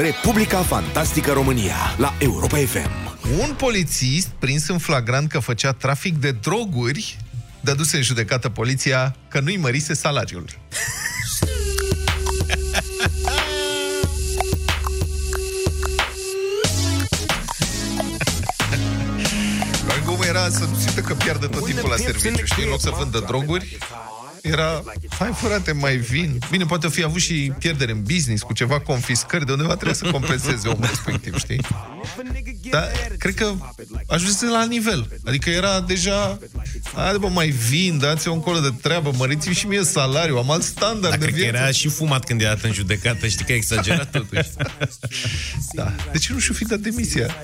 Republica Fantastică România la Europa FM. Un polițist prins în flagrant că făcea trafic de droguri dăduse în judecată poliția că nu-i mărise salariul. Cum era să nu simtă că pierde tot timpul la serviciu, știi? În loc să vândă droguri, era, hai frate, mai vin. Bine, poate fi avut și pierdere în business cu ceva confiscări, de undeva trebuie să compenseze omul respectiv, știi? Dar cred că ajunsese la nivel. Adică era deja, hai bă, mai vin, dați-o încolo de treabă, măriți și mie salariul, am alt standard Dar de cred că viață. era și fumat când era dat în judecată, știi că a exagerat totuși. Da. De ce nu și-o fi dat demisia?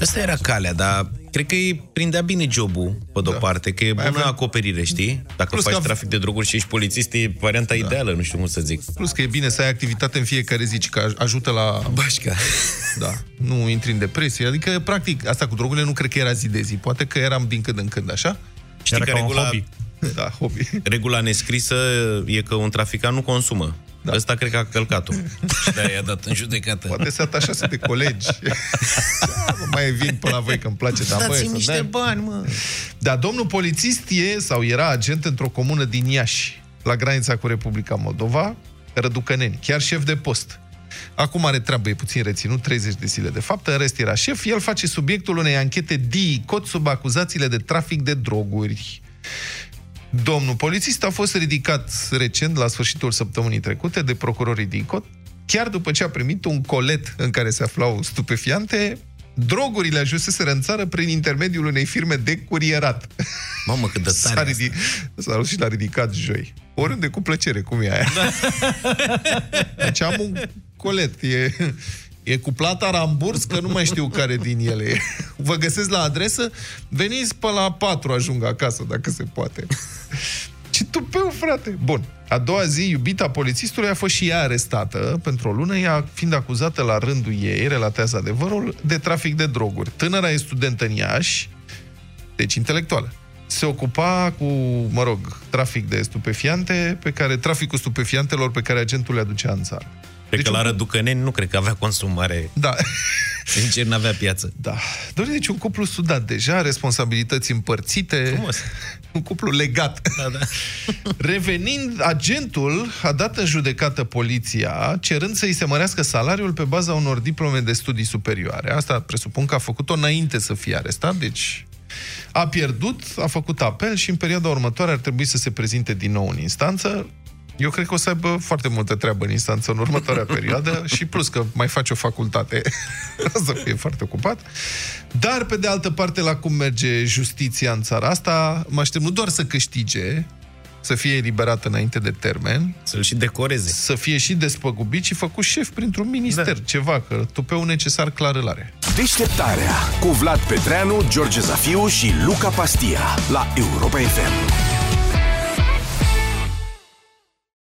Asta era calea, dar cred că îi prindea bine jobul, pe de-o Da. parte, că e Mai bună avea- acoperire, știi? Dacă Plus faci că- trafic de droguri și ești polițist, e varianta ideală, nu știu cum să zic. Plus că e bine să ai activitate în fiecare zi, ci că aj- ajută la... Bașca. Da, nu intri în depresie. Adică, practic, asta cu drogurile nu cred că era zi de zi. Poate că eram din când în când, așa? Știi că ca un regula, hobby. Da, hobby. regula nescrisă e că un traficant nu consumă. Da. Ăsta cred că a călcat-o. Și de i-a dat în judecată. Poate se atașase de colegi. Da, mă, mai vin până la voi că îmi place, dar băi, Dați-mi să niște dăm. bani, mă. Da, domnul polițist e sau era agent într-o comună din Iași, la granița cu Republica Moldova, Răducăneni, chiar șef de post. Acum are treabă, e puțin reținut, 30 de zile de fapt, în rest era șef, el face subiectul unei anchete DICOT sub acuzațiile de trafic de droguri. Domnul polițist a fost ridicat recent, la sfârșitul săptămânii trecute, de procurorii DICOT, chiar după ce a primit un colet în care se aflau stupefiante, drogurile ajunseseră în țară prin intermediul unei firme de curierat. Mamă, cât de S-a, tare ridic... S-a dus și l-a ridicat joi. Oriunde cu plăcere, cum e aia. Da. Deci am un colet. E, e cu plata ramburs, că nu mai știu care din ele e. Vă găsesc la adresă, veniți pe la 4, ajung acasă, dacă se poate. Ce tupeu, frate! Bun. A doua zi, iubita polițistului a fost și ea arestată pentru o lună, ea fiind acuzată la rândul ei, relatează adevărul, de trafic de droguri. Tânăra e studentă în Iași, deci intelectuală. Se ocupa cu, mă rog, trafic de stupefiante, pe care, traficul stupefiantelor pe care agentul le aducea în țară. Cred că un- la Răducăneni nu cred că avea consumare. Da. Sincer, n-avea piață. Da. Doar deci un cuplu sudat deja, responsabilități împărțite. Frumos. Un cuplu legat. Da, da. Revenind, agentul a dat în judecată poliția, cerând să-i se mărească salariul pe baza unor diplome de studii superioare. Asta presupun că a făcut-o înainte să fie arestat, deci a pierdut, a făcut apel și în perioada următoare ar trebui să se prezinte din nou în instanță. Eu cred că o să aibă foarte multă treabă în instanță în următoarea perioadă și plus că mai face o facultate, o să fie foarte ocupat. Dar, pe de altă parte, la cum merge justiția în țara asta, mă aștept nu doar să câștige, să fie eliberat înainte de termen, Să-l și decoreze. să fie și despăgubit și făcut șef printr-un minister, da. ceva, că tupeu necesar clar îl are. Deșteptarea cu Vlad Petreanu, George Zafiu și Luca Pastia la Europa FM.